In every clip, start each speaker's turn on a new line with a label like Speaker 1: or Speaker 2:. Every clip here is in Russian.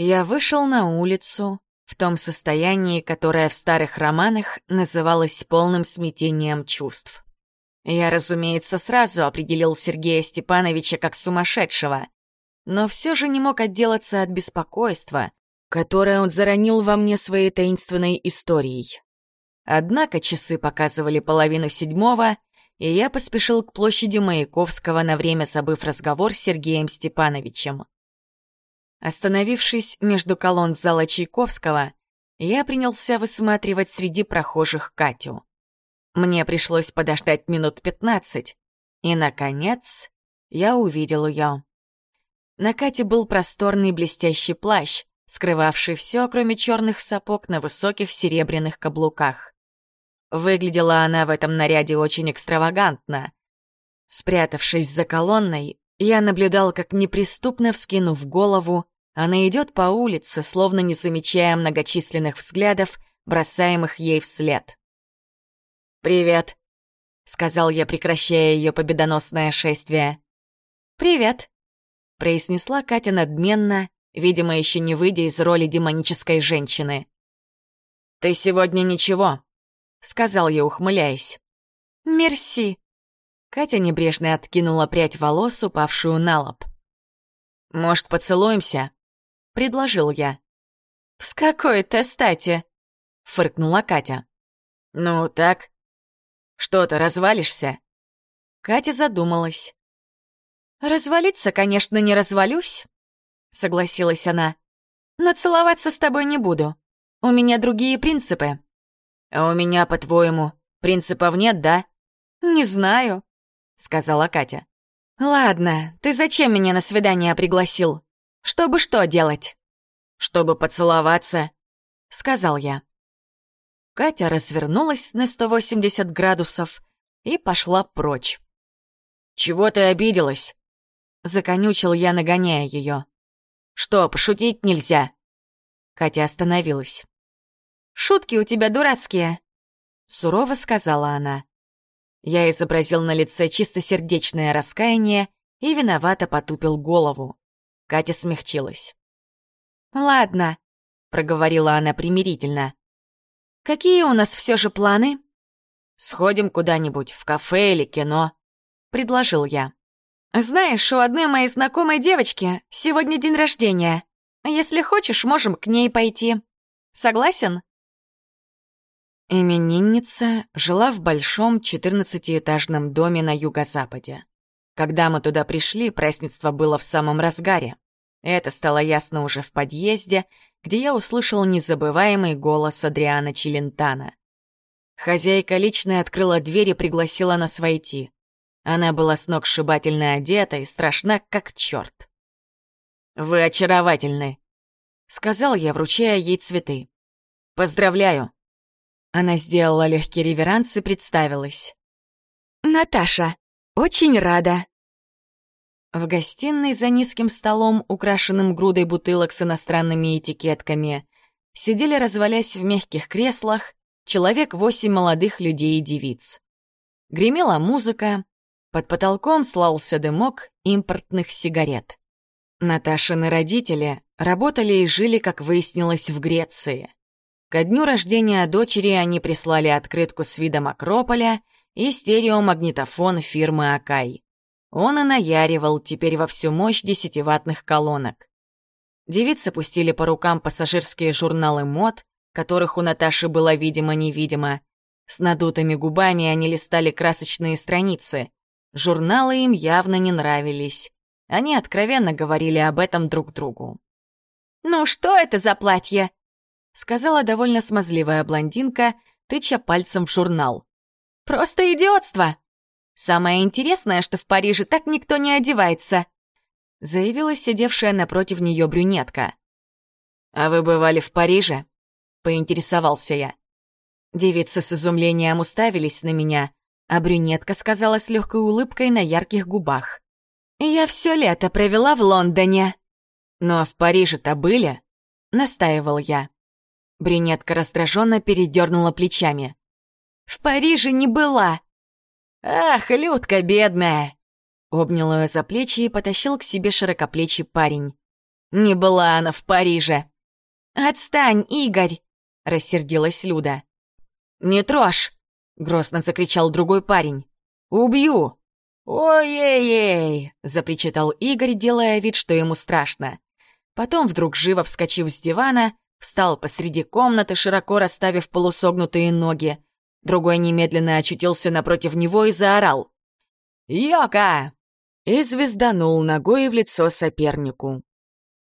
Speaker 1: Я вышел на улицу в том состоянии, которое в старых романах называлось полным смятением чувств. Я, разумеется, сразу определил Сергея Степановича как сумасшедшего, но все же не мог отделаться от беспокойства, которое он заронил во мне своей таинственной историей. Однако часы показывали половину седьмого, и я поспешил к площади Маяковского на время забыв разговор с Сергеем Степановичем. Остановившись между колонн зала Чайковского, я принялся высматривать среди прохожих Катю. Мне пришлось подождать минут пятнадцать, и, наконец, я увидел ее. На Кате был просторный блестящий плащ, скрывавший все, кроме черных сапог на высоких серебряных каблуках. Выглядела она в этом наряде очень экстравагантно. Спрятавшись за колонной, я наблюдал, как неприступно вскинув голову, она идет по улице, словно не замечая многочисленных взглядов, бросаемых ей вслед. «Привет», — сказал я, прекращая ее победоносное шествие. «Привет», — произнесла Катя надменно, видимо, еще не выйдя из роли демонической женщины. «Ты сегодня ничего», — сказал я, ухмыляясь. «Мерси», Катя небрежно откинула прядь волос, упавшую на лоб. «Может, поцелуемся?» — предложил я. «С какой-то стати?» — фыркнула Катя. «Ну, так. Что ты, развалишься?» Катя задумалась. «Развалиться, конечно, не развалюсь», — согласилась она. «Но целоваться с тобой не буду. У меня другие принципы». «А у меня, по-твоему, принципов нет, да?» «Не знаю», сказала Катя. «Ладно, ты зачем меня на свидание пригласил? Чтобы что делать?» «Чтобы поцеловаться», — сказал я. Катя развернулась на 180 градусов и пошла прочь. «Чего ты обиделась?» — законючил я, нагоняя ее. «Что, пошутить нельзя?» Катя остановилась. «Шутки у тебя дурацкие», — сурово сказала она. Я изобразил на лице чистосердечное раскаяние и виновато потупил голову. Катя смягчилась. «Ладно», — проговорила она примирительно. «Какие у нас все же планы?» «Сходим куда-нибудь, в кафе или кино», — предложил я. «Знаешь, у одной моей знакомой девочки сегодня день рождения. Если хочешь, можем к ней пойти. Согласен?» Именинница жила в большом 14-этажном доме на юго-западе. Когда мы туда пришли, празднество было в самом разгаре. Это стало ясно уже в подъезде, где я услышал незабываемый голос Адриана Челентана. Хозяйка лично открыла дверь и пригласила нас войти. Она была с ног сшибательно одета и страшна, как черт. «Вы очаровательны», — сказал я, вручая ей цветы. «Поздравляю, она сделала легкий реверанс и представилась. «Наташа, очень рада». В гостиной за низким столом, украшенным грудой бутылок с иностранными этикетками, сидели, развалясь в мягких креслах, человек восемь молодых людей и девиц. Гремела музыка, под потолком слался дымок импортных сигарет. Наташины родители работали и жили, как выяснилось, в Греции. Ко дню рождения дочери они прислали открытку с видом Акрополя и стереомагнитофон фирмы Акай. Он и наяривал теперь во всю мощь десятиватных колонок. Девицы пустили по рукам пассажирские журналы мод, которых у Наташи было видимо-невидимо. С надутыми губами они листали красочные страницы. Журналы им явно не нравились. Они откровенно говорили об этом друг другу. «Ну что это за платье?» Сказала довольно смазливая блондинка, тыча пальцем в журнал. «Просто идиотство! Самое интересное, что в Париже так никто не одевается», заявила сидевшая напротив нее брюнетка. «А вы бывали в Париже?» — поинтересовался я. Девицы с изумлением уставились на меня, а брюнетка сказала с легкой улыбкой на ярких губах. «Я все лето провела в Лондоне». «Но в Париже-то были?» — настаивал я. Брюнетка раздраженно передернула плечами. «В Париже не была!» «Ах, Людка бедная!» Обнял ее за плечи и потащил к себе широкоплечий парень. Не была она в Париже. «Отстань, Игорь!» — рассердилась Люда. «Не трожь!» — грозно закричал другой парень. «Убью!» «Ой-ей-ей!» — запричитал Игорь, делая вид, что ему страшно. Потом, вдруг живо вскочив с дивана, встал посреди комнаты, широко расставив полусогнутые ноги. Другой немедленно очутился напротив него и заорал. «Йока!» и звезданул ногой в лицо сопернику.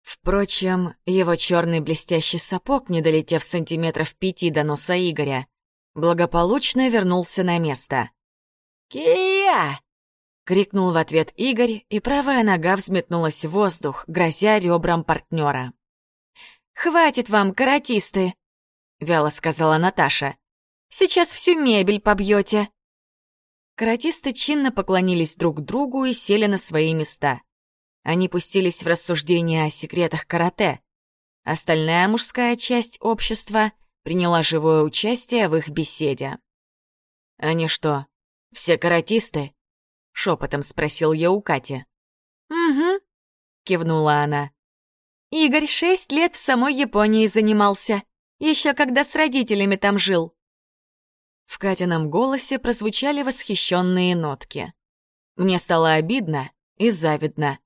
Speaker 1: Впрочем, его черный блестящий сапог, не долетев сантиметров пяти до носа Игоря, благополучно вернулся на место. «Кия!» — крикнул в ответ Игорь, и правая нога взметнулась в воздух, грозя ребрам партнера. «Хватит вам, каратисты!» — вяло сказала Наташа. «Сейчас всю мебель побьете!» Каратисты чинно поклонились друг другу и сели на свои места. Они пустились в рассуждения о секретах карате. Остальная мужская часть общества приняла живое участие в их беседе. «Они что, все каратисты?» — шепотом спросил я у Кати. «Угу», — кивнула она. «Игорь шесть лет в самой Японии занимался, еще когда с родителями там жил». В Катином голосе прозвучали восхищенные нотки. Мне стало обидно и завидно.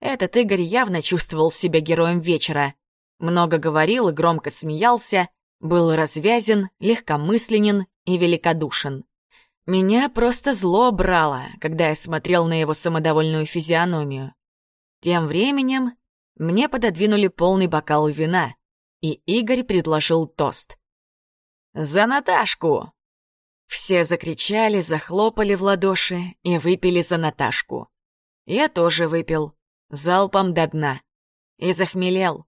Speaker 1: Этот Игорь явно чувствовал себя героем вечера. Много говорил и громко смеялся, был развязен, легкомысленен и великодушен. Меня просто зло брало, когда я смотрел на его самодовольную физиономию. Тем временем мне пододвинули полный бокал вина, и Игорь предложил тост. «За Наташку!» Все закричали, захлопали в ладоши и выпили за Наташку. Я тоже выпил залпом до дна. И захмелел.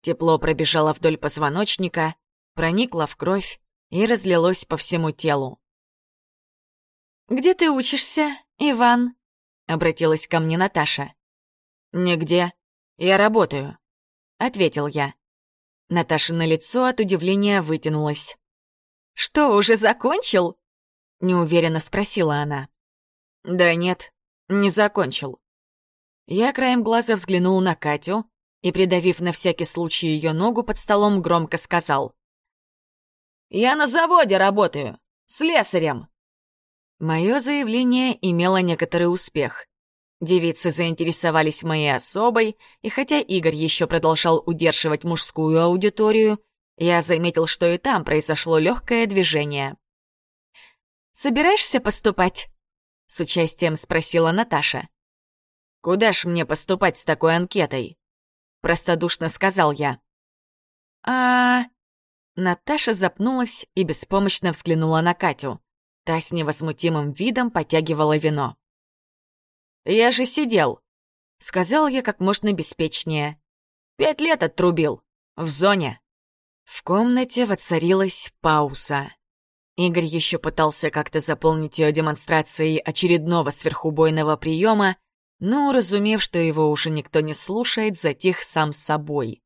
Speaker 1: Тепло пробежало вдоль позвоночника, проникло в кровь и разлилось по всему телу. «Где ты учишься, Иван?» — обратилась ко мне Наташа. «Нигде. Я работаю», — ответил я. Наташа на лицо от удивления вытянулась. «Что, уже закончил?» — неуверенно спросила она. «Да нет, не закончил. Я краем глаза взглянул на Катю и, придавив на всякий случай ее ногу под столом, громко сказал. «Я на заводе работаю, слесарем!» Мое заявление имело некоторый успех. Девицы заинтересовались моей особой, и хотя Игорь еще продолжал удерживать мужскую аудиторию, я заметил, что и там произошло легкое движение. «Собираешься поступать?» — с участием спросила Наташа. «Куда ж мне поступать с такой анкетой?» Простодушно сказал я. а Наташа запнулась и беспомощно взглянула на Катю. Та с невозмутимым видом потягивала вино. «Я же сидел», — сказал я как можно беспечнее. «Пять лет отрубил. В зоне». В комнате воцарилась пауза. Игорь еще пытался как-то заполнить ее демонстрацией очередного сверхубойного приема, но, уразумев, что его уже никто не слушает, затих сам собой.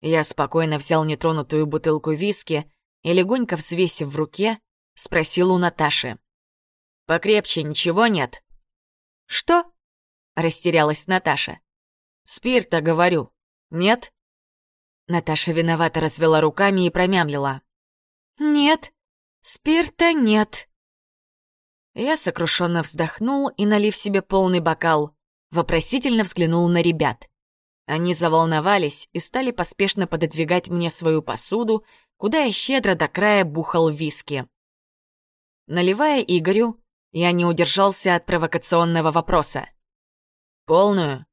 Speaker 1: Я спокойно взял нетронутую бутылку виски и, легонько взвесив в руке, спросил у Наташи. «Покрепче ничего нет?» «Что?» — растерялась Наташа. «Спирта, говорю. Нет?» Наташа виновато развела руками и промямлила. «Нет, спирта нет». Я сокрушенно вздохнул и, налив себе полный бокал, вопросительно взглянул на ребят. Они заволновались и стали поспешно пододвигать мне свою посуду, куда я щедро до края бухал виски. Наливая Игорю, я не удержался от провокационного вопроса. «Полную?»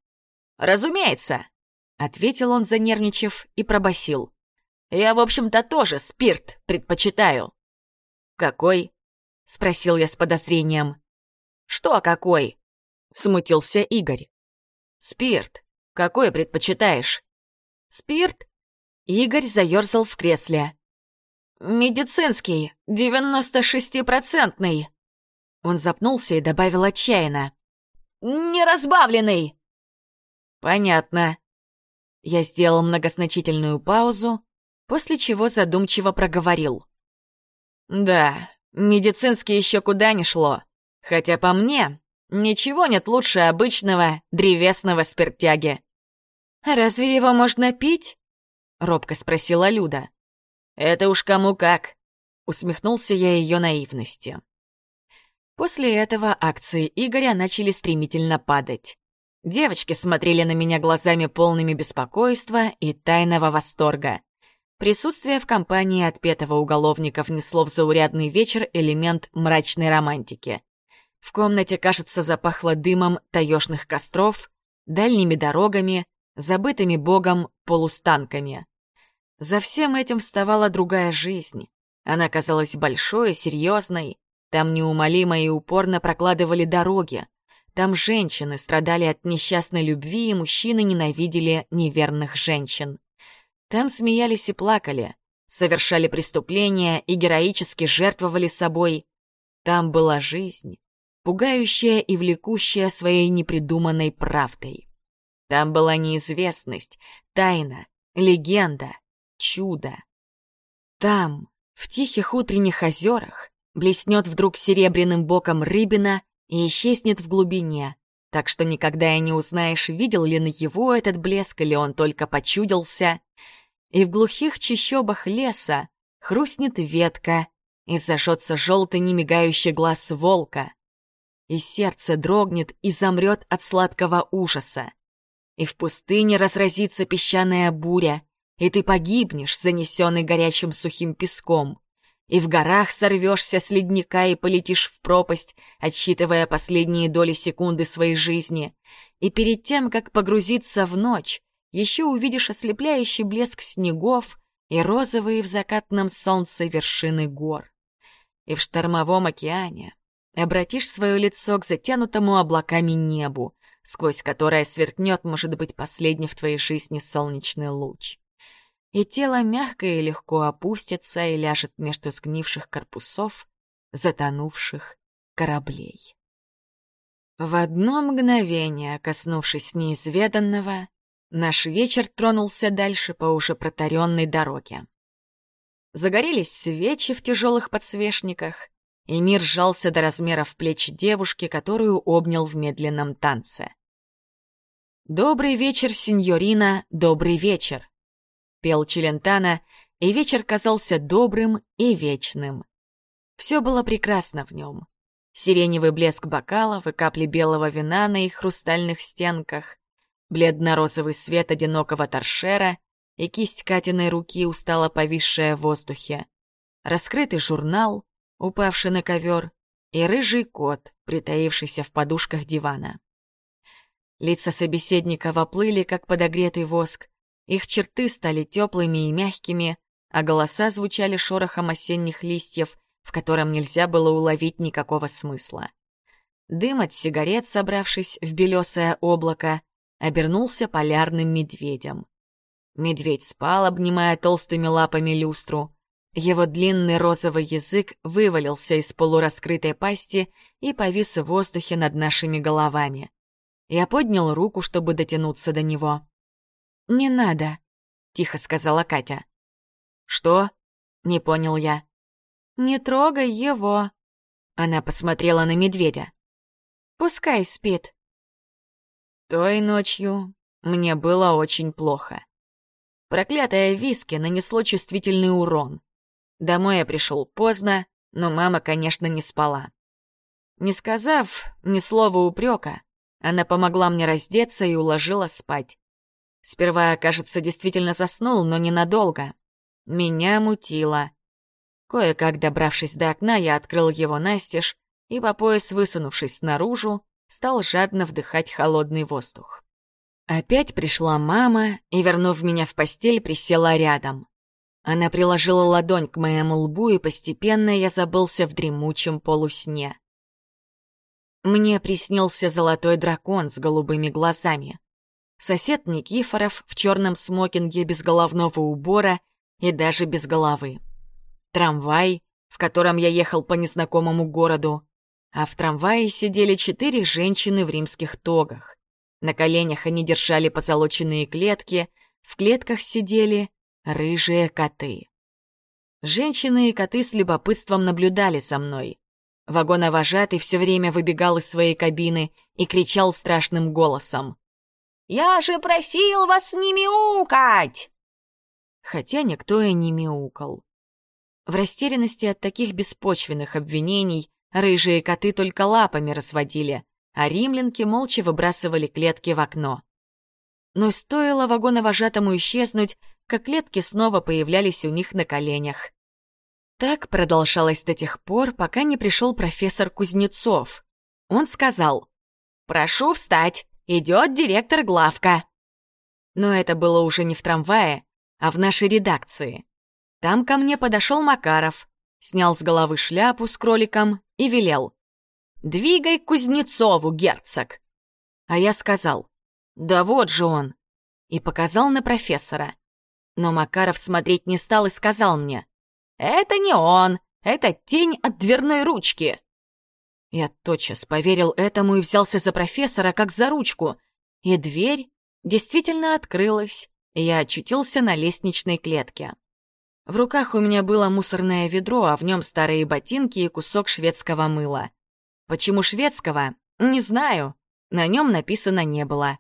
Speaker 1: «Разумеется», — ответил он, занервничав, и пробасил. «Я, в общем-то, тоже спирт предпочитаю». «Какой?» — спросил я с подозрением. «Что какой?» — смутился Игорь. «Спирт. Какой предпочитаешь?» «Спирт?» Игорь заерзал в кресле. «Медицинский, девяносто шестипроцентный». Он запнулся и добавил отчаянно. «Неразбавленный!» «Понятно». Я сделал многозначительную паузу, после чего задумчиво проговорил. «Да, Медицинский еще куда ни шло. Хотя по мне, ничего нет лучше обычного древесного спиртяги. «Разве его можно пить?» — робко спросила Люда. «Это уж кому как», — усмехнулся я ее наивности. После этого акции Игоря начали стремительно падать. Девочки смотрели на меня глазами полными беспокойства и тайного восторга. Присутствие в компании отпетого уголовника внесло в заурядный вечер элемент мрачной романтики. В комнате, кажется, запахло дымом таёшных костров, дальними дорогами, забытыми богом полустанками. За всем этим вставала другая жизнь. Она казалась большой серьезной. Там неумолимо и упорно прокладывали дороги. Там женщины страдали от несчастной любви, и мужчины ненавидели неверных женщин. Там смеялись и плакали, совершали преступления и героически жертвовали собой. Там была жизнь, пугающая и влекущая своей непридуманной правдой. Там была неизвестность, тайна, легенда, чудо. Там, в тихих утренних озерах, блеснет вдруг серебряным боком рыбина и исчезнет в глубине, так что никогда и не узнаешь, видел ли на его этот блеск или он только почудился. И в глухих чащобах леса хрустнет ветка, и зажжется желтый немигающий глаз волка. И сердце дрогнет и замрет от сладкого ужаса. И в пустыне разразится песчаная буря, и ты погибнешь, занесенный горячим сухим песком. И в горах сорвешься с ледника и полетишь в пропасть, отсчитывая последние доли секунды своей жизни. И перед тем, как погрузиться в ночь, еще увидишь ослепляющий блеск снегов и розовые в закатном солнце вершины гор. И в штормовом океане обратишь свое лицо к затянутому облаками небу, сквозь которое сверкнет, может быть, последний в твоей жизни солнечный луч. И тело мягко и легко опустится и ляжет между сгнивших корпусов затонувших кораблей. В одно мгновение, коснувшись неизведанного, Наш вечер тронулся дальше по уже протаренной дороге. Загорелись свечи в тяжелых подсвечниках, и мир сжался до размеров плеч девушки, которую обнял в медленном танце. «Добрый вечер, сеньорина, добрый вечер!» — пел Челентана, и вечер казался добрым и вечным. Все было прекрасно в нем. Сиреневый блеск бокалов и капли белого вина на их хрустальных стенках, бледно-розовый свет одинокого торшера и кисть Катиной руки, устало повисшая в воздухе, раскрытый журнал, упавший на ковер, и рыжий кот, притаившийся в подушках дивана. Лица собеседника воплыли, как подогретый воск, их черты стали теплыми и мягкими, а голоса звучали шорохом осенних листьев, в котором нельзя было уловить никакого смысла. Дым от сигарет, собравшись в белесое облако, обернулся полярным медведем. Медведь спал, обнимая толстыми лапами люстру. Его длинный розовый язык вывалился из полураскрытой пасти и повис в воздухе над нашими головами. Я поднял руку, чтобы дотянуться до него. «Не надо», — тихо сказала Катя. «Что?» — не понял я. «Не трогай его», — она посмотрела на медведя. «Пускай спит». Той ночью мне было очень плохо. Проклятое виски нанесло чувствительный урон. Домой я пришел поздно, но мама, конечно, не спала. Не сказав ни слова упрека, она помогла мне раздеться и уложила спать. Сперва, кажется, действительно заснул, но ненадолго. Меня мутило. Кое-как добравшись до окна, я открыл его настежь и, по пояс высунувшись наружу, стал жадно вдыхать холодный воздух. Опять пришла мама и, вернув меня в постель, присела рядом. Она приложила ладонь к моему лбу, и постепенно я забылся в дремучем полусне. Мне приснился золотой дракон с голубыми глазами. Сосед Никифоров в черном смокинге без головного убора и даже без головы. Трамвай, в котором я ехал по незнакомому городу, а в трамвае сидели четыре женщины в римских тогах. На коленях они держали позолоченные клетки, в клетках сидели рыжие коты. Женщины и коты с любопытством наблюдали за мной. Вагоновожатый все время выбегал из своей кабины и кричал страшным голосом.
Speaker 2: Я же просил вас не мяукать!»
Speaker 1: Хотя никто и не мяукал. В растерянности от таких беспочвенных обвинений рыжие коты только лапами разводили, а римлянки молча выбрасывали клетки в окно. Но стоило вагоновожатому исчезнуть, как клетки снова появлялись у них на коленях. Так продолжалось до тех пор, пока не пришел профессор Кузнецов. Он сказал, «Прошу встать, идет директор главка». Но это было уже не в трамвае, а в нашей редакции. Там ко мне подошел Макаров, снял с головы шляпу с кроликом и велел. «Двигай Кузнецову, герцог!» А я сказал, «Да вот же он!» и показал на профессора. Но Макаров смотреть не стал и сказал мне, «Это не он, это тень от дверной ручки». Я тотчас поверил этому и взялся за профессора как за ручку, и дверь действительно открылась, и я очутился на лестничной клетке. В руках у меня было мусорное ведро, а в нем старые ботинки и кусок шведского мыла. Почему шведского? Не знаю. На нем написано не было.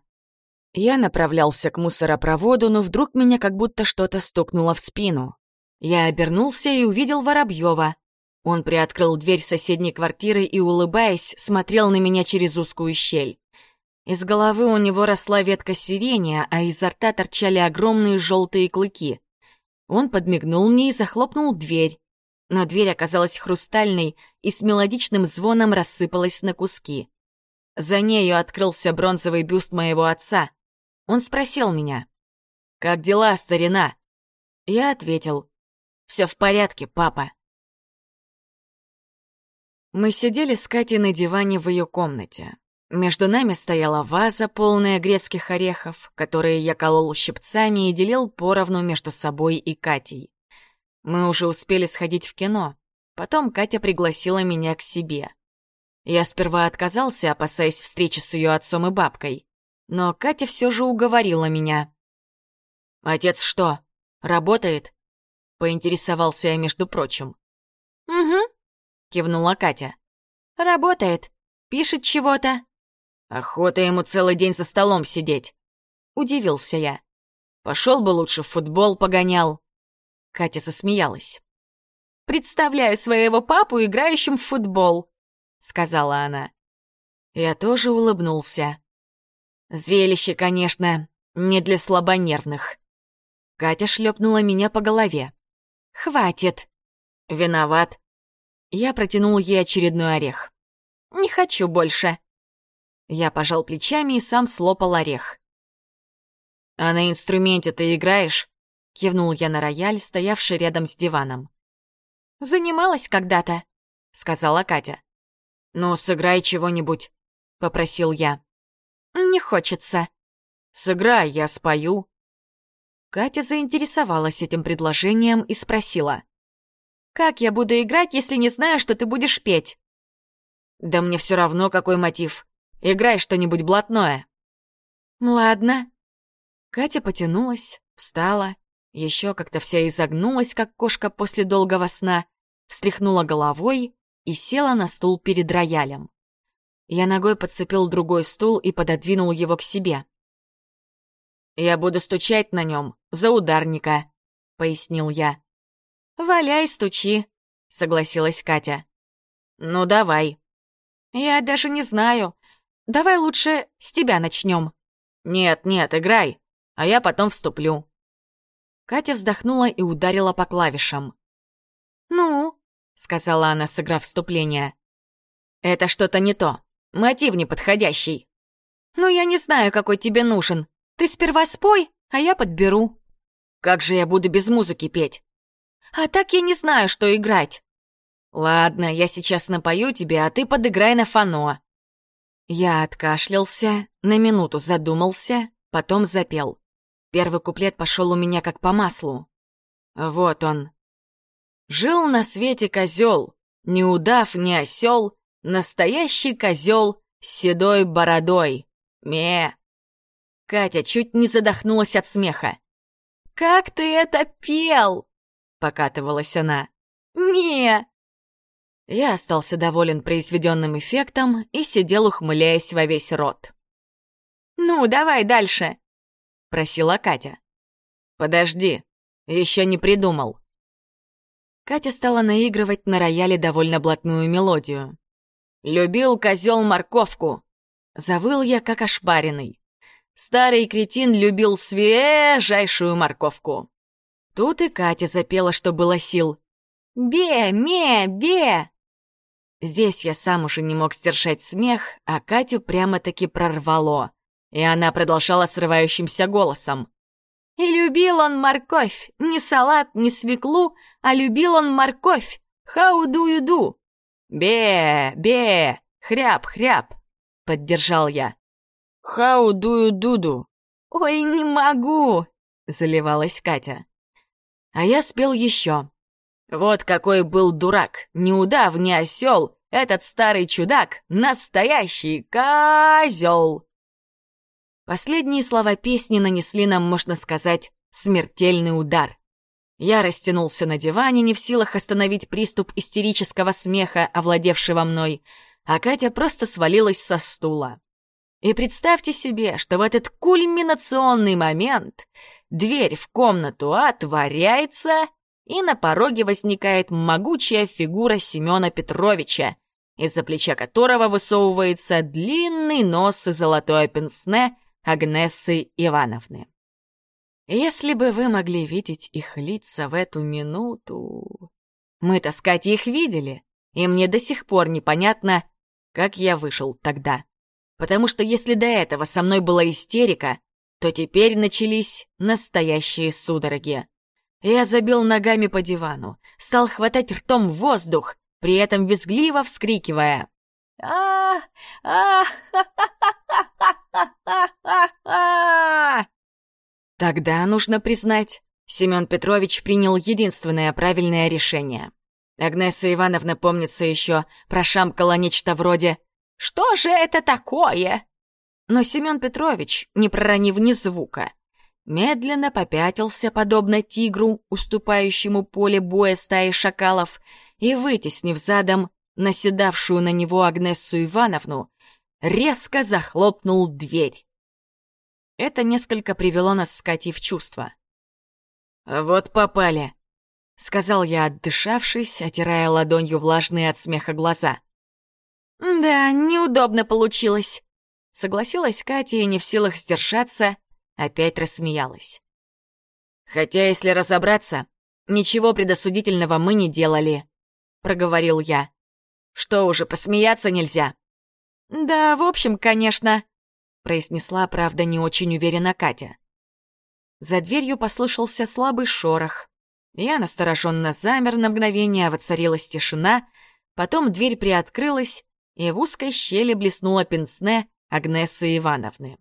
Speaker 1: Я направлялся к мусоропроводу, но вдруг меня как будто что-то стукнуло в спину. Я обернулся и увидел Воробьева. Он приоткрыл дверь соседней квартиры и, улыбаясь, смотрел на меня через узкую щель. Из головы у него росла ветка сирени, а изо рта торчали огромные желтые клыки. Он подмигнул мне и захлопнул дверь. Но дверь оказалась хрустальной и с мелодичным звоном рассыпалась на куски. За нею открылся бронзовый бюст моего отца. Он спросил меня, «Как дела, старина?» Я ответил, все в порядке, папа. Мы сидели с Катей на диване в ее комнате. Между нами стояла ваза, полная грецких орехов, которые я колол щипцами и делил поровну между собой и Катей. Мы уже успели сходить в кино. Потом Катя пригласила меня к себе. Я сперва отказался, опасаясь встречи с ее отцом и бабкой. Но Катя все же уговорила меня. «Отец что, работает?» Поинтересовался я, между прочим. Кивнула Катя.
Speaker 2: «Работает. Пишет чего-то».
Speaker 1: «Охота ему целый день за столом сидеть», — удивился я. «Пошел бы лучше в футбол погонял». Катя засмеялась.
Speaker 2: «Представляю своего папу играющим в футбол», — сказала она.
Speaker 1: Я тоже улыбнулся. Зрелище, конечно, не для слабонервных. Катя шлепнула меня по голове.
Speaker 2: «Хватит!»
Speaker 1: «Виноват». Я протянул ей очередной орех.
Speaker 2: «Не хочу больше».
Speaker 1: Я пожал плечами и сам слопал орех. «А на инструменте ты играешь?» Кивнул я на рояль, стоявший рядом с диваном.
Speaker 2: «Занималась когда-то», — сказала Катя.
Speaker 1: «Ну, сыграй чего-нибудь», — попросил я.
Speaker 2: «Не хочется».
Speaker 1: «Сыграй, я спою». Катя заинтересовалась этим предложением и спросила.
Speaker 2: «Как я буду играть, если не знаю, что ты будешь петь?»
Speaker 1: «Да мне все равно, какой мотив. Играй что-нибудь блатное».
Speaker 2: «Ладно».
Speaker 1: Катя потянулась, встала, еще как-то вся изогнулась, как кошка после долгого сна, встряхнула головой и села на стул перед роялем. Я ногой подцепил другой стул и пододвинул его к себе. «Я буду стучать на нем за ударника», — пояснил я.
Speaker 2: «Валяй, стучи», — согласилась Катя.
Speaker 1: «Ну, давай».
Speaker 2: «Я даже не знаю. Давай лучше с тебя начнем».
Speaker 1: «Нет, нет, играй, а я потом вступлю». Катя вздохнула и ударила по клавишам.
Speaker 2: «Ну?»
Speaker 1: — сказала она, сыграв вступление. «Это что-то не то. Мотив неподходящий».
Speaker 2: «Ну, я не знаю, какой тебе нужен. Ты сперва спой, а я подберу».
Speaker 1: «Как же я буду без музыки петь?»
Speaker 2: «А так я не знаю, что играть».
Speaker 1: «Ладно, я сейчас напою тебе, а ты подыграй на фано». Я откашлялся, на минуту задумался, потом запел. Первый куплет пошел у меня как по маслу. Вот он. Жил на свете козел, не удав, не осел, настоящий козел с седой бородой. Ме, Катя чуть не задохнулась от смеха.
Speaker 2: «Как ты это пел?»
Speaker 1: — покатывалась она.
Speaker 2: «Не!»
Speaker 1: Я остался доволен произведенным эффектом и сидел, ухмыляясь во весь рот.
Speaker 2: «Ну, давай дальше», — просила Катя.
Speaker 1: «Подожди, еще не придумал». Катя стала наигрывать на рояле довольно блатную мелодию. «Любил козел морковку!» Завыл я, как ошпаренный. Старый кретин любил свежайшую морковку. Тут и Катя запела, что было сил. «Бе, ме, бе!» Здесь я сам уже не мог сдержать смех, а Катю прямо-таки прорвало. И она продолжала срывающимся голосом. «И любил он морковь, не салат, не свеклу, а любил он морковь. Do?» «Бе, бе, хряб, хряб», — поддержал я. «How do you do do?» «Ой, не могу», — заливалась Катя. А я спел еще. Вот какой был дурак, ни удав, ни осел, этот старый чудак — настоящий козел. Последние слова песни нанесли нам, можно сказать, смертельный удар. Я растянулся на диване, не в силах остановить приступ истерического смеха, овладевшего мной, а Катя просто свалилась со стула. И представьте себе, что в этот кульминационный момент дверь в комнату отворяется, и на пороге возникает могучая фигура Семена Петровича, из-за плеча которого высовывается длинный нос и золотое пенсне Агнессы Ивановны. Если бы вы могли видеть их лица в эту минуту... Мы-то с Катей их видели, и мне до сих пор непонятно, как я вышел тогда. Потому что если до этого со мной была истерика, то теперь начались настоящие судороги. Я забил ногами по дивану, стал хватать ртом воздух, при этом визгливо вскрикивая. а а Тогда, нужно признать, Семен Петрович принял единственное правильное решение. Агнеса Ивановна, помнится, еще прошамкала нечто вроде «Что же это такое?» Но Семен Петрович, не проронив ни звука, медленно попятился, подобно тигру, уступающему поле боя стаи шакалов, и, вытеснив задом наседавшую на него Агнессу Ивановну, резко захлопнул дверь. Это несколько привело нас с Катей в чувство. «Вот попали», — сказал я, отдышавшись, отирая ладонью влажные от смеха глаза. «Да, неудобно получилось», — согласилась Катя и не в силах сдержаться, опять рассмеялась. «Хотя, если разобраться, ничего предосудительного мы не делали», — проговорил я. «Что уже, посмеяться нельзя?» «Да, в общем, конечно», — произнесла, правда, не очень уверенно Катя. За дверью послышался слабый шорох. Я настороженно замер на мгновение, воцарилась тишина, потом дверь приоткрылась, и в узкой щели блеснула пенсне Агнесы Ивановны.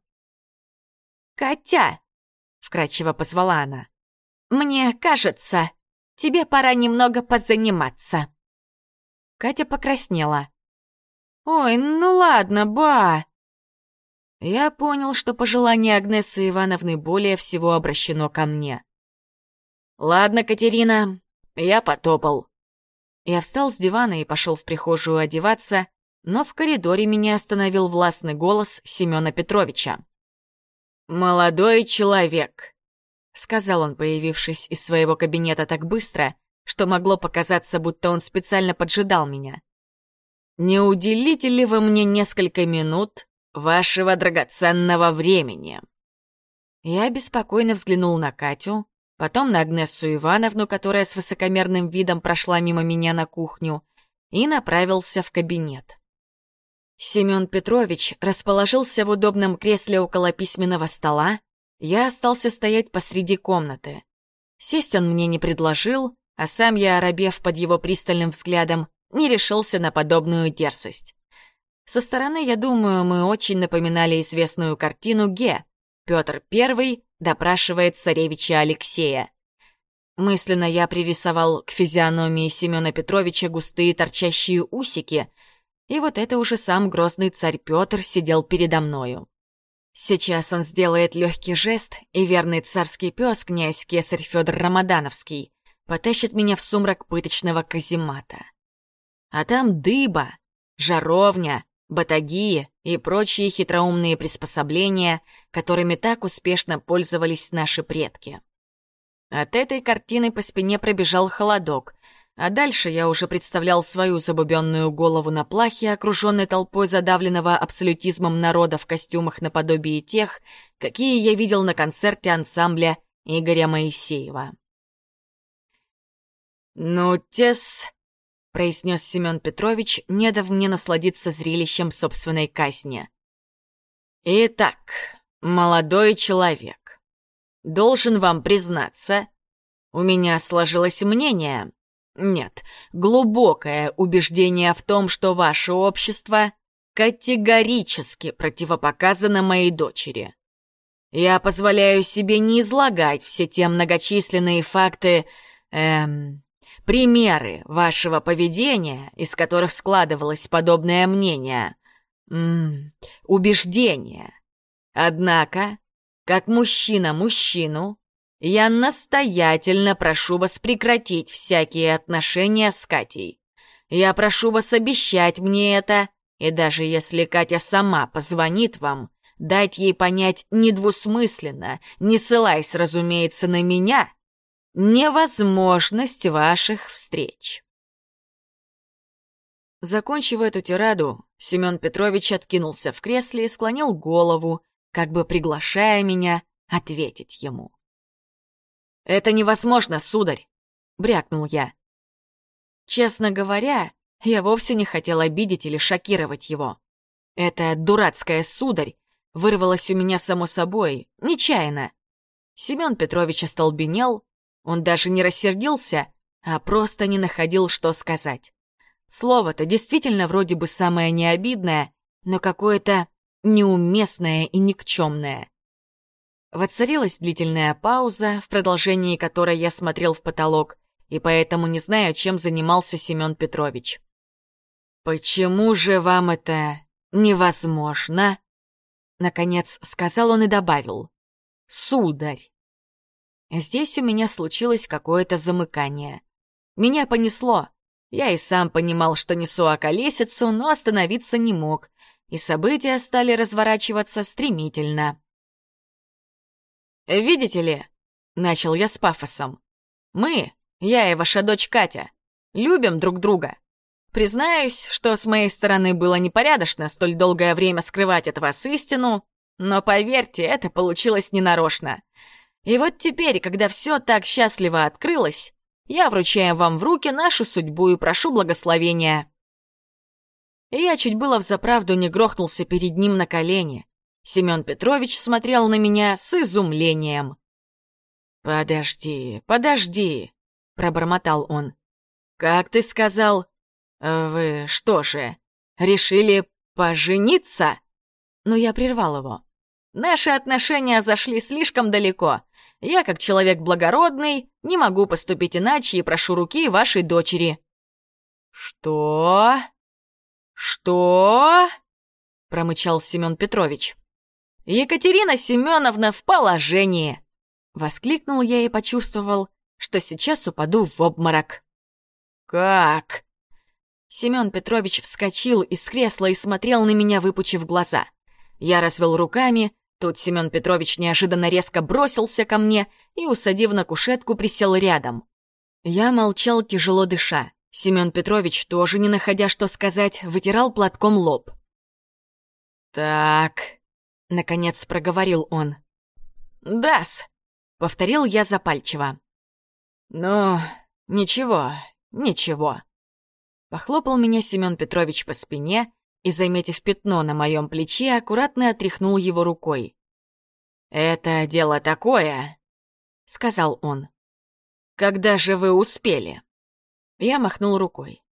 Speaker 1: «Катя!» — вкрадчиво позвала она. «Мне кажется, тебе пора немного позаниматься». Катя покраснела. «Ой, ну ладно, ба!» Я понял, что пожелание Агнесы Ивановны более всего обращено ко мне. «Ладно, Катерина, я потопал». Я встал с дивана и пошел в прихожую одеваться, но в коридоре меня остановил властный голос Семена Петровича. «Молодой человек», — сказал он, появившись из своего кабинета так быстро, что могло показаться, будто он специально поджидал меня. «Не уделите ли вы мне несколько минут вашего драгоценного времени?» Я беспокойно взглянул на Катю, потом на Агнессу Ивановну, которая с высокомерным видом прошла мимо меня на кухню, и направился в кабинет. Семен Петрович расположился в удобном кресле около письменного стола, я остался стоять посреди комнаты. Сесть он мне не предложил, а сам я, оробев под его пристальным взглядом, не решился на подобную дерзость. Со стороны, я думаю, мы очень напоминали известную картину «Ге». Петр I допрашивает царевича Алексея. Мысленно я пририсовал к физиономии Семена Петровича густые торчащие усики — и вот это уже сам грозный царь Петр сидел передо мною. Сейчас он сделает легкий жест, и верный царский пес, князь Кесарь Федор Рамадановский, потащит меня в сумрак пыточного каземата. А там дыба, жаровня, батагии и прочие хитроумные приспособления, которыми так успешно пользовались наши предки. От этой картины по спине пробежал холодок, а дальше я уже представлял свою забубенную голову на плахе, окруженной толпой задавленного абсолютизмом народа в костюмах наподобие тех, какие я видел на концерте ансамбля Игоря Моисеева. «Ну, тес», — произнес Семен Петрович, не дав мне насладиться зрелищем собственной казни. «Итак, молодой человек, должен вам признаться, у меня сложилось мнение, нет, глубокое убеждение в том, что ваше общество категорически противопоказано моей дочери. Я позволяю себе не излагать все те многочисленные факты, эм, примеры вашего поведения, из которых складывалось подобное мнение, м убеждение. Однако, как мужчина мужчину, я настоятельно прошу вас прекратить всякие отношения с Катей. Я прошу вас обещать мне это, и даже если Катя сама позвонит вам, дать ей понять недвусмысленно, не ссылаясь, разумеется, на меня, невозможность ваших встреч. Закончив эту тираду, Семен Петрович откинулся в кресле и склонил голову, как бы приглашая меня ответить ему. «Это невозможно, сударь!» — брякнул я. Честно говоря, я вовсе не хотел обидеть или шокировать его. Это дурацкое сударь вырвалось у меня само собой, нечаянно. Семен Петрович остолбенел, он даже не рассердился, а просто не находил, что сказать. Слово-то действительно вроде бы самое необидное, но какое-то неуместное и никчемное. Воцарилась длительная пауза, в продолжении которой я смотрел в потолок, и поэтому не знаю, чем занимался Семен Петрович. «Почему же вам это невозможно?» Наконец сказал он и добавил. «Сударь». Здесь у меня случилось какое-то замыкание. Меня понесло. Я и сам понимал, что несу околесицу, но остановиться не мог, и события стали разворачиваться стремительно. «Видите ли», — начал я с пафосом, — «мы, я и ваша дочь Катя, любим друг друга. Признаюсь, что с моей стороны было непорядочно столь долгое время скрывать от вас истину, но поверьте, это получилось ненарочно. И вот теперь, когда все так счастливо открылось, я вручаю вам в руки нашу судьбу и прошу благословения». И я чуть было взаправду не грохнулся перед ним на колени. Семен Петрович смотрел на меня с изумлением. «Подожди, подожди», — пробормотал он. «Как ты сказал? Вы что же, решили пожениться?» Но я прервал его. «Наши отношения зашли слишком далеко. Я, как человек благородный, не могу поступить иначе и прошу руки вашей дочери». «Что? Что?» — промычал Семен Петрович. «Екатерина Семеновна в положении!» Воскликнул я и почувствовал, что сейчас упаду в обморок. «Как?» Семен Петрович вскочил из кресла и смотрел на меня, выпучив глаза. Я развел руками, тут Семен Петрович неожиданно резко бросился ко мне и, усадив на кушетку, присел рядом. Я молчал, тяжело дыша. Семен Петрович, тоже не находя что сказать, вытирал платком лоб. «Так», — наконец проговорил он. «Дас», — повторил я запальчиво. «Ну, ничего, ничего». Похлопал меня Семен Петрович по спине и, заметив пятно на моем плече, аккуратно отряхнул его рукой. «Это дело такое», — сказал он. «Когда же вы успели?» Я махнул рукой.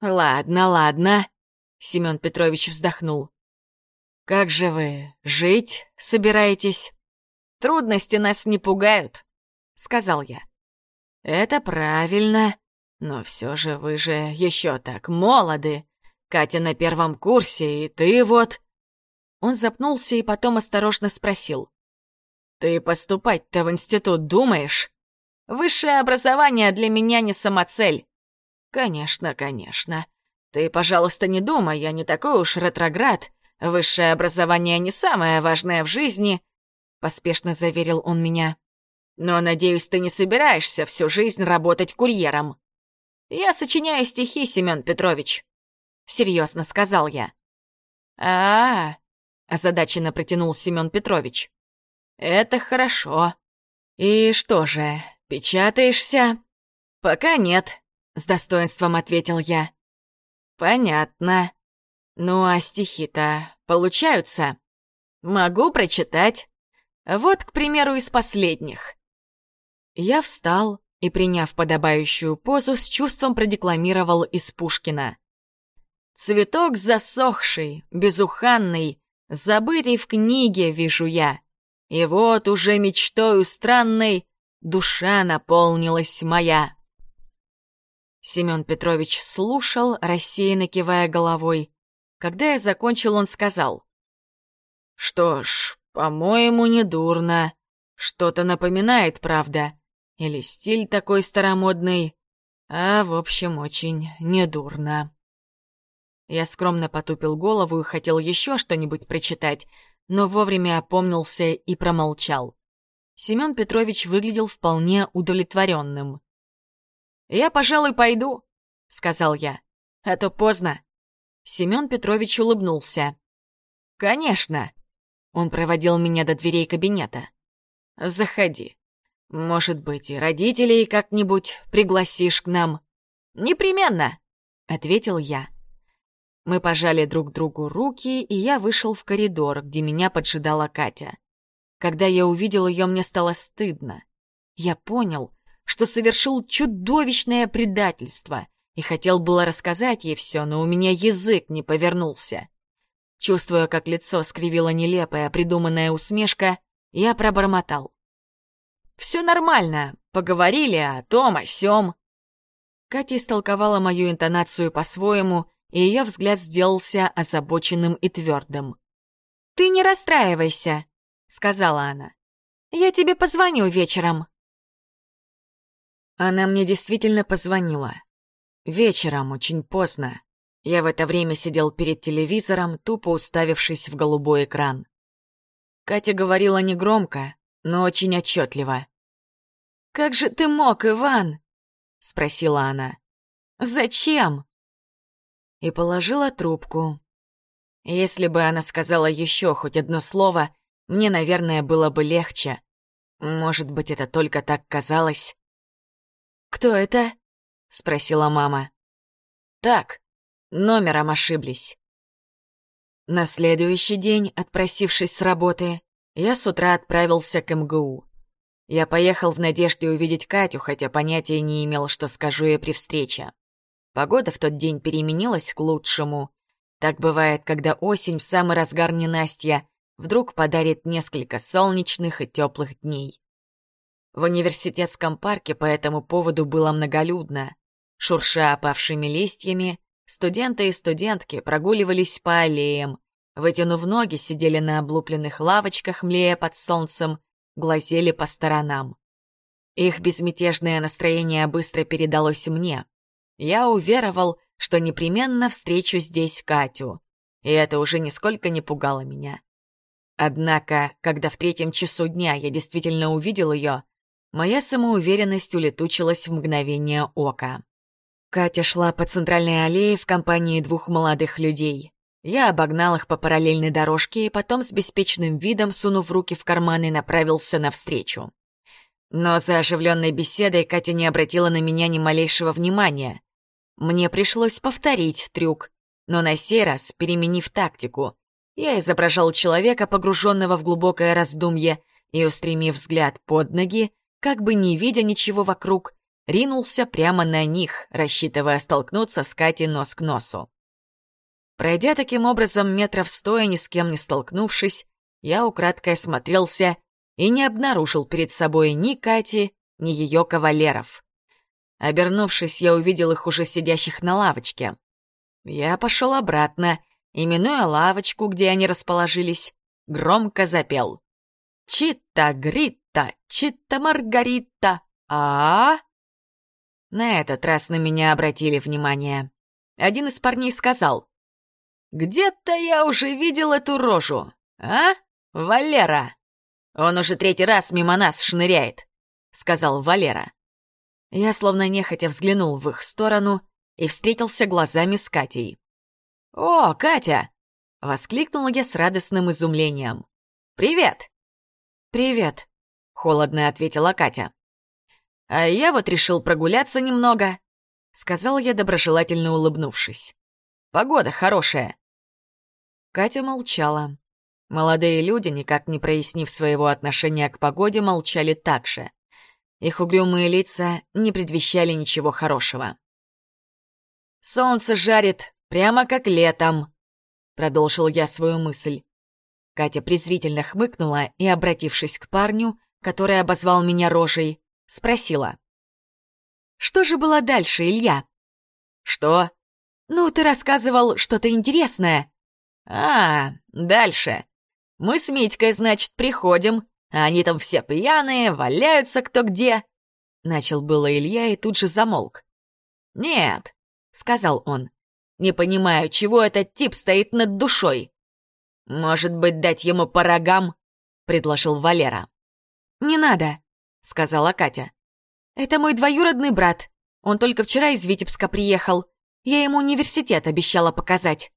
Speaker 1: «Ладно, ладно», — Семен Петрович вздохнул. «Как же вы жить собираетесь?» «Трудности нас не пугают», — сказал я. «Это правильно, но все же вы же еще так молоды. Катя на первом курсе, и ты вот...» Он запнулся и потом осторожно спросил. «Ты поступать-то в институт думаешь? Высшее образование для меня не самоцель». «Конечно, конечно. Ты, пожалуйста, не думай, я не такой уж ретроград. Высшее образование не самое важное в жизни», — поспешно заверил он меня. «Но, надеюсь, ты не собираешься всю жизнь работать курьером». «Я сочиняю стихи, Семен Петрович», — серьезно сказал я. «А-а-а», — озадаченно протянул Семен Петрович. «Это хорошо. И что же, печатаешься?» «Пока нет», — с достоинством ответил я. «Понятно. Ну а стихи-то получаются? Могу прочитать. Вот, к примеру, из последних». Я встал и, приняв подобающую позу, с чувством продекламировал из Пушкина. «Цветок засохший, безуханный, забытый в книге вижу я. И вот уже мечтою странной душа наполнилась моя». Семен Петрович слушал, рассеянно кивая головой. Когда я закончил, он сказал. «Что ж, по-моему, недурно. Что-то напоминает, правда. Или стиль такой старомодный. А, в общем, очень недурно». Я скромно потупил голову и хотел еще что-нибудь прочитать, но вовремя опомнился и промолчал. Семен Петрович выглядел вполне удовлетворенным. «Я, пожалуй, пойду», — сказал я. «А то поздно». Семен Петрович улыбнулся. «Конечно». Он проводил меня до дверей кабинета. «Заходи. Может быть, и родителей как-нибудь пригласишь к нам?» «Непременно», — ответил я. Мы пожали друг другу руки, и я вышел в коридор, где меня поджидала Катя. Когда я увидел ее, мне стало стыдно. Я понял, что совершил чудовищное предательство, и хотел было рассказать ей все, но у меня язык не повернулся. Чувствуя, как лицо скривила нелепая придуманная усмешка, я пробормотал. «Все нормально, поговорили о том, о сём». Катя истолковала мою интонацию по-своему, и ее взгляд сделался озабоченным и твердым. «Ты не расстраивайся», — сказала она. «Я тебе позвоню вечером». Она мне действительно позвонила. Вечером, очень поздно. Я в это время сидел перед телевизором, тупо уставившись в голубой экран. Катя говорила негромко, но очень отчетливо. «Как же ты мог, Иван?» — спросила она. «Зачем?» И положила трубку. Если бы она сказала еще хоть одно слово, мне, наверное, было бы легче. Может быть, это только так казалось. «Кто это?» — спросила мама. «Так, номером ошиблись». На следующий день, отпросившись с работы, я с утра отправился к МГУ. Я поехал в надежде увидеть Катю, хотя понятия не имел, что скажу ей при встрече. Погода в тот день переменилась к лучшему. Так бывает, когда осень в самый разгар ненастья вдруг подарит несколько солнечных и теплых дней. В университетском парке по этому поводу было многолюдно. Шурша опавшими листьями, студенты и студентки прогуливались по аллеям, вытянув ноги, сидели на облупленных лавочках, млея под солнцем, глазели по сторонам. Их безмятежное настроение быстро передалось мне. Я уверовал, что непременно встречу здесь Катю, и это уже нисколько не пугало меня. Однако, когда в третьем часу дня я действительно увидел ее, Моя самоуверенность улетучилась в мгновение ока. Катя шла по центральной аллее в компании двух молодых людей. Я обогнал их по параллельной дорожке и потом с беспечным видом, сунув руки в карманы, направился навстречу. Но за оживленной беседой Катя не обратила на меня ни малейшего внимания. Мне пришлось повторить трюк, но на сей раз переменив тактику. Я изображал человека, погруженного в глубокое раздумье, и, устремив взгляд под ноги, как бы не видя ничего вокруг, ринулся прямо на них, рассчитывая столкнуться с Катей нос к носу. Пройдя таким образом метров стоя, ни с кем не столкнувшись, я украдкой осмотрелся и не обнаружил перед собой ни Кати, ни ее кавалеров. Обернувшись, я увидел их уже сидящих на лавочке. Я пошел обратно, и, минуя лавочку, где они расположились, громко запел. «Чита Грит Чита, Чита Маргарита, а, На этот раз на меня обратили внимание. один из парней сказал, «Где-то я уже видел эту рожу, а, Валера?» «Он уже третий раз мимо нас шныряет», — сказал Валера. Я словно нехотя взглянул в их сторону и встретился глазами с Катей. «О, Катя!» — воскликнула я с радостным изумлением. «Привет!» «Привет!» — холодно ответила Катя. «А я вот решил прогуляться немного», — сказал я, доброжелательно улыбнувшись. «Погода хорошая». Катя молчала. Молодые люди, никак не прояснив своего отношения к погоде, молчали так же. Их угрюмые лица не предвещали ничего хорошего. «Солнце жарит, прямо как летом», — продолжил я свою мысль. Катя презрительно хмыкнула и, обратившись к парню, который обозвал меня рожей, спросила. «Что же было дальше, Илья?» «Что?» «Ну, ты рассказывал что-то интересное». «А, дальше. Мы с Митькой, значит, приходим, а они там все пьяные, валяются кто где». Начал было Илья и тут же замолк. «Нет», — сказал он, — «не понимаю, чего этот тип стоит над душой». «Может быть, дать ему по рогам?» — предложил Валера. «Не надо», — сказала Катя. «Это мой двоюродный брат. Он только вчера из Витебска приехал. Я ему университет обещала показать».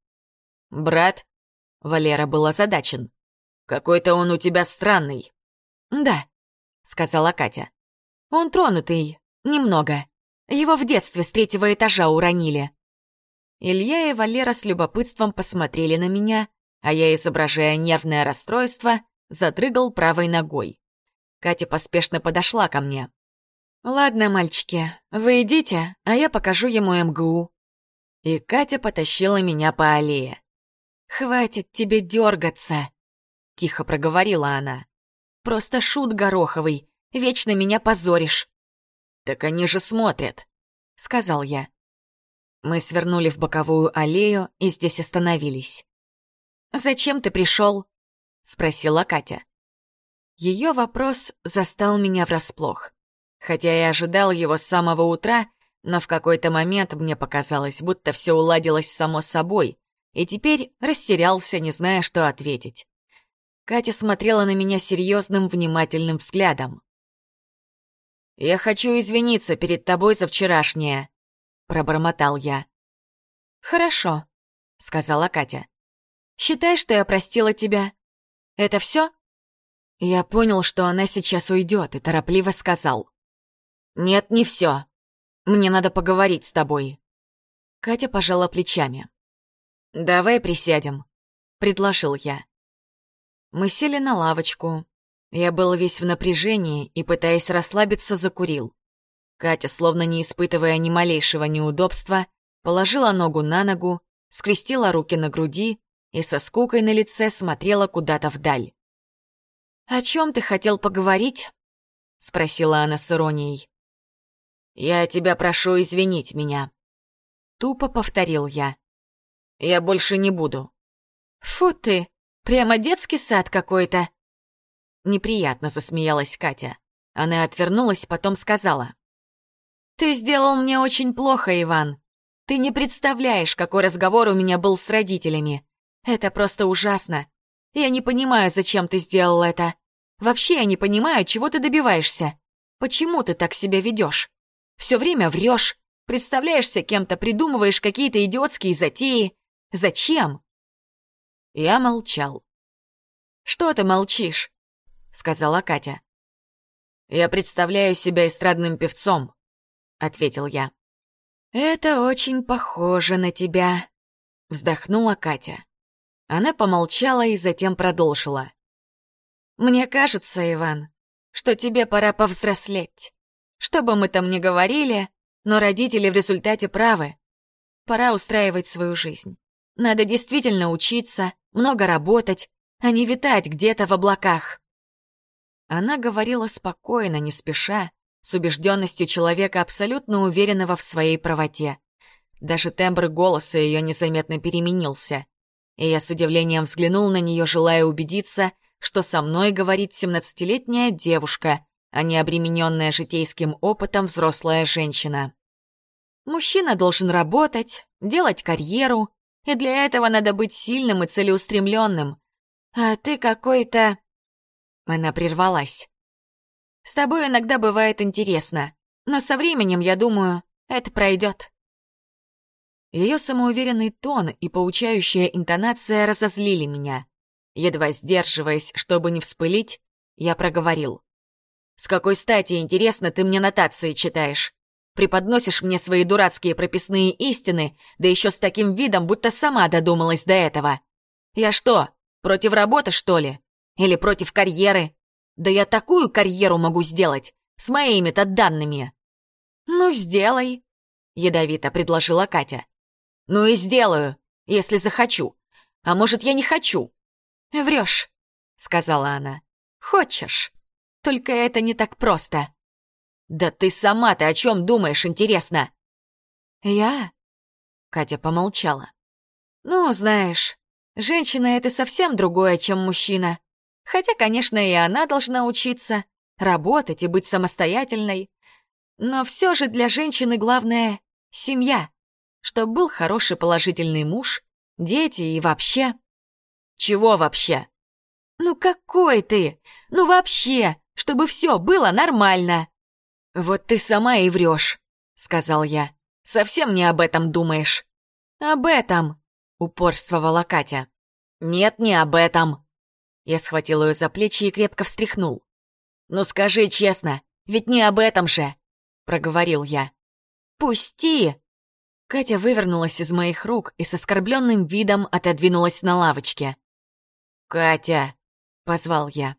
Speaker 1: «Брат?» — Валера был озадачен. «Какой-то он у тебя странный». «Да», — сказала Катя. «Он тронутый. Немного. Его в детстве с третьего этажа уронили». Илья и Валера с любопытством посмотрели на меня, а я, изображая нервное расстройство, задрыгал правой ногой. Катя поспешно подошла ко мне. «Ладно, мальчики, вы идите, а я покажу ему МГУ». И Катя потащила меня по аллее. «Хватит тебе дергаться», — тихо проговорила она. «Просто шут гороховый, вечно меня позоришь». «Так они же смотрят», — сказал я. Мы свернули в боковую аллею и здесь остановились. «Зачем ты пришел?» — спросила Катя. Ее вопрос застал меня врасплох. Хотя я ожидал его с самого утра, но в какой-то момент мне показалось, будто все уладилось само собой, и теперь растерялся, не зная, что ответить. Катя смотрела на меня серьезным, внимательным взглядом. «Я хочу извиниться перед тобой за вчерашнее», — пробормотал я. «Хорошо», — сказала Катя. Считай, что я простила тебя. Это все? Я понял, что она сейчас уйдет, и торопливо сказал. Нет, не все. Мне надо поговорить с тобой. Катя пожала плечами. «Давай присядем», — предложил я. Мы сели на лавочку. Я был весь в напряжении и, пытаясь расслабиться, закурил. Катя, словно не испытывая ни малейшего неудобства, положила ногу на ногу, скрестила руки на груди и со скукой на лице смотрела куда-то вдаль. «О чем ты хотел поговорить?» — спросила она с иронией. «Я тебя прошу извинить меня», — тупо повторил я. «Я больше не буду». «Фу ты, прямо детский сад какой-то». Неприятно засмеялась Катя. Она отвернулась, потом сказала. «Ты сделал мне очень плохо, Иван. Ты не представляешь, какой разговор у меня был с родителями. Это просто ужасно. Я не понимаю, зачем ты сделал это. Вообще я не понимаю, чего ты добиваешься. Почему ты так себя ведешь? Все время врешь, представляешься кем-то, придумываешь какие-то идиотские затеи. Зачем? Я молчал. «Что ты молчишь?» — сказала Катя. «Я представляю себя эстрадным певцом», — ответил я. «Это очень похоже на тебя», — вздохнула Катя. Она помолчала и затем продолжила. «Мне кажется, Иван, что тебе пора повзрослеть. Что бы мы там ни говорили, но родители в результате правы. Пора устраивать свою жизнь. Надо действительно учиться, много работать, а не витать где-то в облаках». Она говорила спокойно, не спеша, с убежденностью человека, абсолютно уверенного в своей правоте. Даже тембр голоса ее незаметно переменился и я с удивлением взглянул на нее, желая убедиться, что со мной говорит семнадцатилетняя девушка, а не обремененная житейским опытом взрослая женщина. Мужчина должен работать, делать карьеру, и для этого надо быть сильным и целеустремленным. А ты какой-то...» Она прервалась. «С тобой иногда бывает интересно, но со временем, я думаю, это пройдет». Ее самоуверенный тон и поучающая интонация разозлили меня. Едва сдерживаясь, чтобы не вспылить, я проговорил. «С какой стати, интересно, ты мне нотации читаешь? Преподносишь мне свои дурацкие прописные истины, да еще с таким видом, будто сама додумалась до этого. Я что, против работы, что ли? Или против карьеры? Да я такую карьеру могу сделать, с моими-то данными. Ну, сделай, ядовито предложила Катя. Ну и сделаю, если захочу. А может, я не хочу? Врешь, сказала она. Хочешь. Только это не так просто. «Да ты сама-то о чем думаешь, интересно?» «Я?» Катя помолчала. «Ну, знаешь, женщина — это совсем другое, чем мужчина. Хотя, конечно, и она должна учиться, работать и быть самостоятельной. Но все же для женщины главное — семья, чтобы был хороший положительный муж, дети и вообще. Чего вообще? Ну какой ты? Ну вообще, чтобы все было нормально. «Вот ты сама и врешь», — сказал я. «Совсем не об этом думаешь». «Об этом», — упорствовала Катя. «Нет, не об этом». Я схватил ее за плечи и крепко встряхнул. «Ну скажи честно, ведь не об этом же», — проговорил я. «Пусти!» Катя вывернулась из моих рук и с оскорбленным видом отодвинулась на лавочке. «Катя!» — позвал я.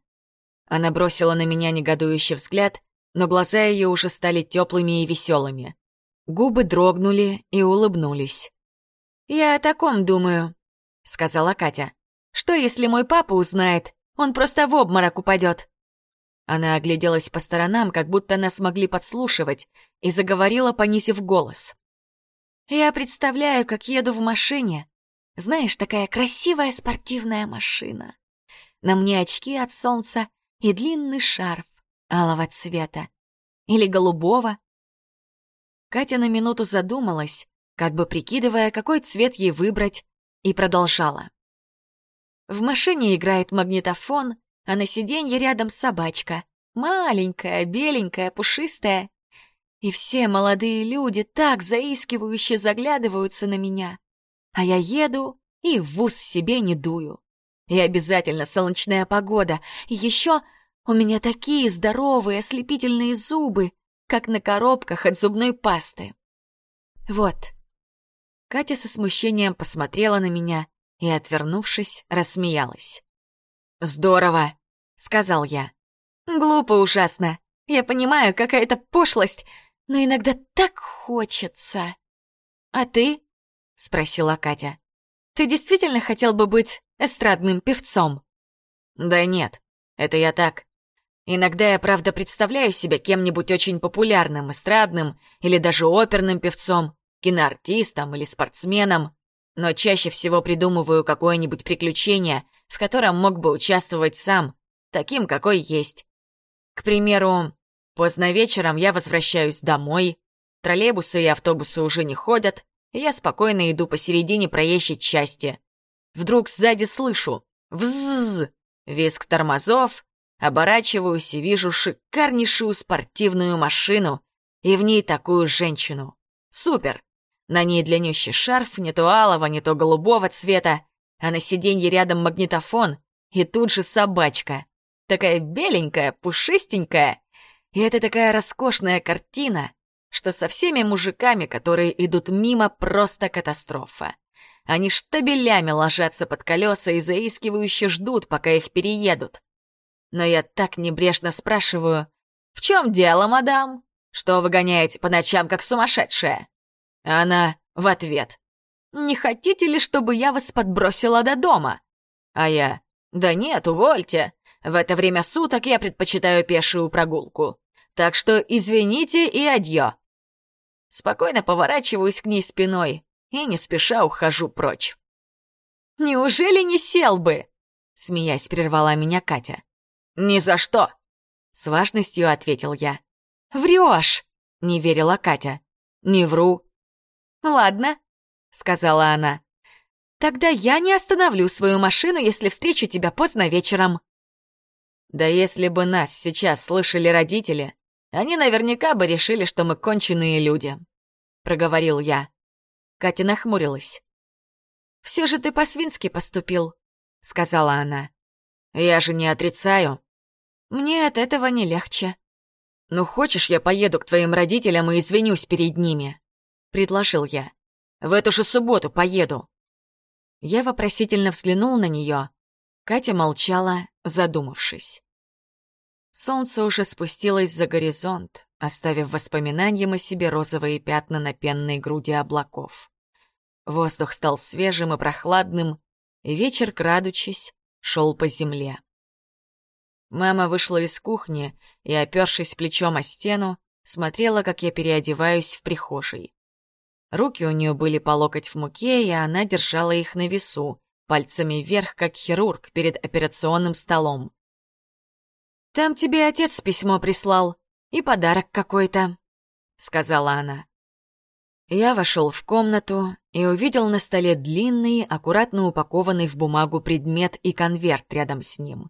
Speaker 1: Она бросила на меня негодующий взгляд но глаза ее уже стали теплыми и веселыми. Губы дрогнули и улыбнулись. «Я о таком думаю», — сказала Катя. «Что, если мой папа узнает? Он просто в обморок упадет». Она огляделась по сторонам, как будто нас могли подслушивать, и заговорила, понизив голос. «Я представляю, как еду в машине. Знаешь, такая красивая спортивная машина. На мне очки от солнца и длинный шарф алого цвета или голубого. Катя на минуту задумалась, как бы прикидывая, какой цвет ей выбрать, и продолжала. В машине играет магнитофон, а на сиденье рядом собачка. Маленькая, беленькая, пушистая. И все молодые люди так заискивающе заглядываются на меня. А я еду и в ус себе не дую. И обязательно солнечная погода. И еще у меня такие здоровые ослепительные зубы, как на коробках от зубной пасты. Вот. Катя со смущением посмотрела на меня и, отвернувшись, рассмеялась. «Здорово», — сказал я. «Глупо ужасно. Я понимаю, какая-то пошлость, но иногда так хочется». «А ты?» — спросила Катя. «Ты действительно хотел бы быть эстрадным певцом?» «Да нет, это я так, Иногда я, правда, представляю себя кем-нибудь очень популярным, эстрадным или даже оперным певцом, киноартистом или спортсменом, но чаще всего придумываю какое-нибудь приключение, в котором мог бы участвовать сам, таким, какой есть. К примеру, поздно вечером я возвращаюсь домой, троллейбусы и автобусы уже не ходят, я спокойно иду посередине проезжей части. Вдруг сзади слышу «взззз», визг тормозов, Оборачиваюсь и вижу шикарнейшую спортивную машину, и в ней такую женщину. Супер! На ней длиннющий шарф, не то алого, не то голубого цвета, а на сиденье рядом магнитофон, и тут же собачка. Такая беленькая, пушистенькая. И это такая роскошная картина, что со всеми мужиками, которые идут мимо, просто катастрофа. Они штабелями ложатся под колеса и заискивающе ждут, пока их переедут. Но я так небрежно спрашиваю, «В чем дело, мадам? Что вы гоняете по ночам, как сумасшедшая?» Она в ответ, «Не хотите ли, чтобы я вас подбросила до дома?» А я, «Да нет, увольте. В это время суток я предпочитаю пешую прогулку. Так что извините и адьё». Спокойно поворачиваюсь к ней спиной и не спеша ухожу прочь. «Неужели не сел бы?» — смеясь прервала меня Катя. «Ни за что!» — с важностью ответил я. «Врешь!» — не верила Катя. «Не вру.
Speaker 2: «Ладно», — сказала она. «Тогда я не остановлю свою машину, если встречу тебя поздно вечером».
Speaker 1: Да если бы нас сейчас слышали родители, они наверняка бы решили, что мы конченые люди», — проговорил я. Катя нахмурилась.
Speaker 2: «Все же ты по-свински поступил», — сказала она.
Speaker 1: «Я же не отрицаю».
Speaker 2: «Мне от этого не легче».
Speaker 1: «Ну, хочешь, я поеду к твоим родителям и извинюсь перед ними?» — предложил я. «В эту же субботу поеду». Я вопросительно взглянул на нее. Катя молчала, задумавшись. Солнце уже спустилось за горизонт, оставив воспоминанием о себе розовые пятна на пенной груди облаков. Воздух стал свежим и прохладным, и вечер, крадучись, шел по земле. Мама вышла из кухни и, опершись плечом о стену, смотрела, как я переодеваюсь в прихожей. Руки у нее были по локоть в муке, и она держала их на весу, пальцами вверх, как хирург перед операционным столом. «Там тебе отец письмо прислал и подарок какой-то», — сказала она. Я вошел в комнату и увидел на столе длинный, аккуратно упакованный в бумагу предмет и конверт рядом с ним.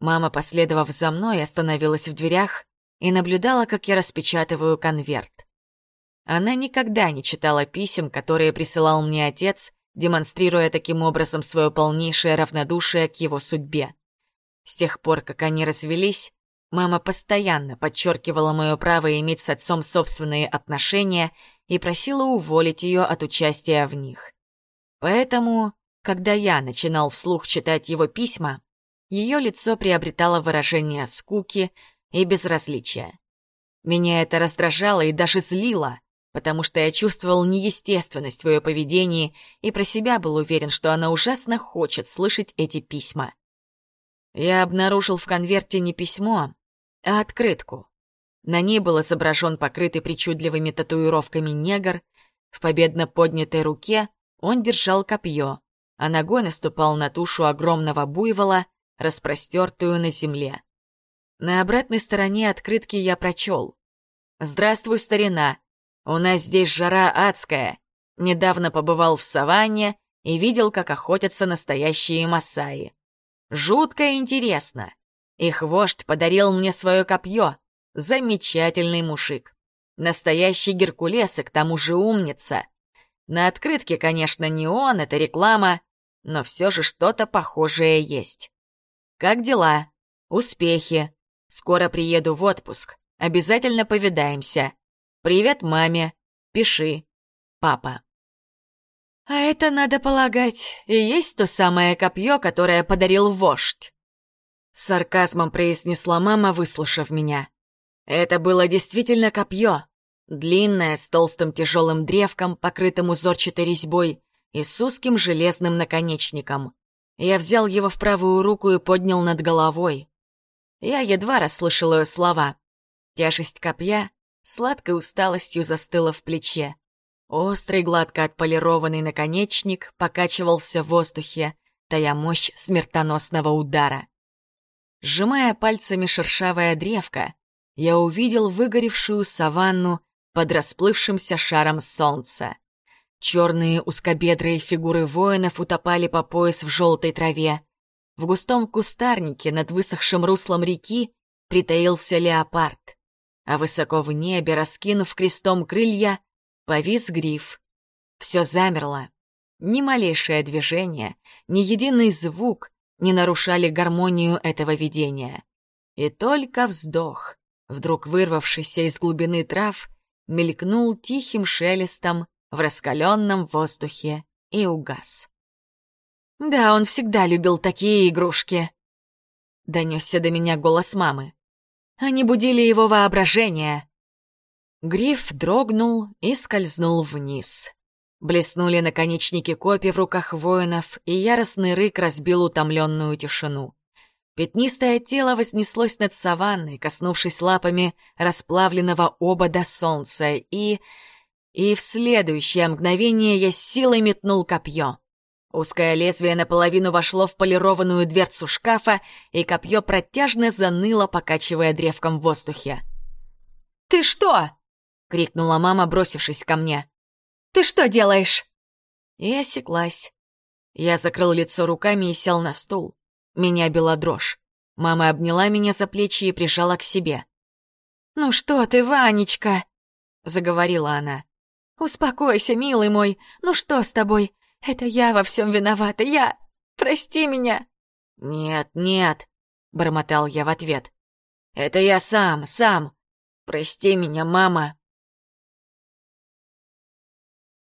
Speaker 1: Мама, последовав за мной, остановилась в дверях и наблюдала, как я распечатываю конверт. Она никогда не читала писем, которые присылал мне отец, демонстрируя таким образом свое полнейшее равнодушие к его судьбе. С тех пор, как они развелись, мама постоянно подчеркивала мое право иметь с отцом собственные отношения и просила уволить ее от участия в них. Поэтому, когда я начинал вслух читать его письма, ее лицо приобретало выражение скуки и безразличия. Меня это раздражало и даже злило, потому что я чувствовал неестественность в ее поведении и про себя был уверен, что она ужасно хочет слышать эти письма. Я обнаружил в конверте не письмо, а открытку. На ней был изображен покрытый причудливыми татуировками негр. В победно поднятой руке он держал копье, а ногой наступал на тушу огромного буйвола, распростертую на земле. На обратной стороне открытки я прочел. «Здравствуй, старина. У нас здесь жара адская. Недавно побывал в саванне и видел, как охотятся настоящие масаи. Жутко интересно. Их вождь подарил мне свое копье. Замечательный мужик. Настоящий Геркулес и к тому же умница. На открытке, конечно, не он, это реклама, но все же что-то похожее есть. Как дела? Успехи. Скоро приеду в отпуск. Обязательно повидаемся. Привет маме. Пиши. Папа. «А это, надо полагать, и есть то самое копье, которое подарил вождь?» С сарказмом произнесла мама, выслушав меня. Это было действительно копье. Длинное, с толстым тяжелым древком, покрытым узорчатой резьбой, и с узким железным наконечником. Я взял его в правую руку и поднял над головой. Я едва расслышал ее слова. Тяжесть копья сладкой усталостью застыла в плече. Острый, гладко отполированный наконечник покачивался в воздухе, тая мощь смертоносного удара. Сжимая пальцами шершавая древко, я увидел выгоревшую саванну под расплывшимся шаром солнца. Черные узкобедрые фигуры воинов утопали по пояс в желтой траве. В густом кустарнике над высохшим руслом реки притаился леопард, а высоко в небе, раскинув крестом крылья, Повис гриф. Все замерло. Ни малейшее движение, ни единый звук не нарушали гармонию этого видения. И только вздох, вдруг вырвавшийся из глубины трав, мелькнул тихим шелестом в раскаленном воздухе и угас. «Да, он всегда любил такие игрушки», — донесся до меня голос мамы. Они будили его воображение. Гриф дрогнул и скользнул вниз. Блеснули наконечники копий в руках воинов, и яростный рык разбил утомленную тишину. Пятнистое тело вознеслось над саванной, коснувшись лапами расплавленного обода солнца, и... И в следующее мгновение я силой метнул копье. Узкое лезвие наполовину вошло в полированную дверцу шкафа, и копье протяжно заныло, покачивая древком в воздухе. «Ты что?» крикнула мама, бросившись ко мне.
Speaker 2: Ты что делаешь?»
Speaker 1: И осеклась. Я закрыл лицо руками и сел на стул. Меня била дрожь. Мама обняла меня за плечи и прижала к себе.
Speaker 2: «Ну что ты, Ванечка?» — заговорила она. «Успокойся, милый мой. Ну что с тобой? Это я во всем виновата. Я... Прости меня!»
Speaker 1: «Нет, нет», — бормотал я в ответ. «Это я сам, сам. Прости меня, мама».